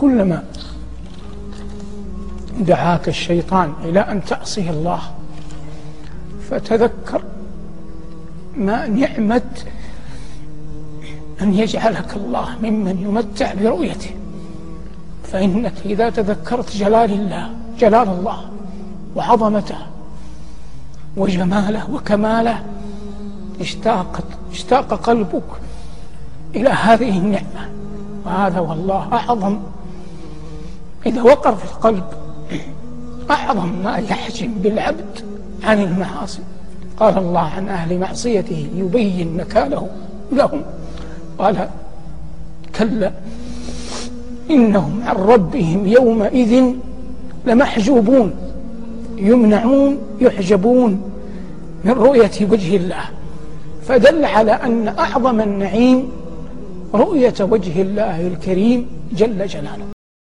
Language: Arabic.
كلما دعاك الشيطان إلى أن تعصي الله فتذكر ما نعمة أن يجعلك الله ممن يمتع برؤيته. فإنك إذا تذكرت جلال الله جلال الله وعظمته وجماله وكماله اشتاقت اشتاق قلبك إلى هذه النعمة. وهذا والله أعظم إذا وقر في القلب أعظم ما يحجم بالعبد عن المعاصي. قال الله عن أهل معصيته يبين نكاله لهم. قال كلا إنهم عن ربهم يومئذ لمحجوبون. يمنعون يحجبون من رؤية وجه الله. فدل على أن أعظم النعيم رؤية وجه الله الكريم جل جلاله.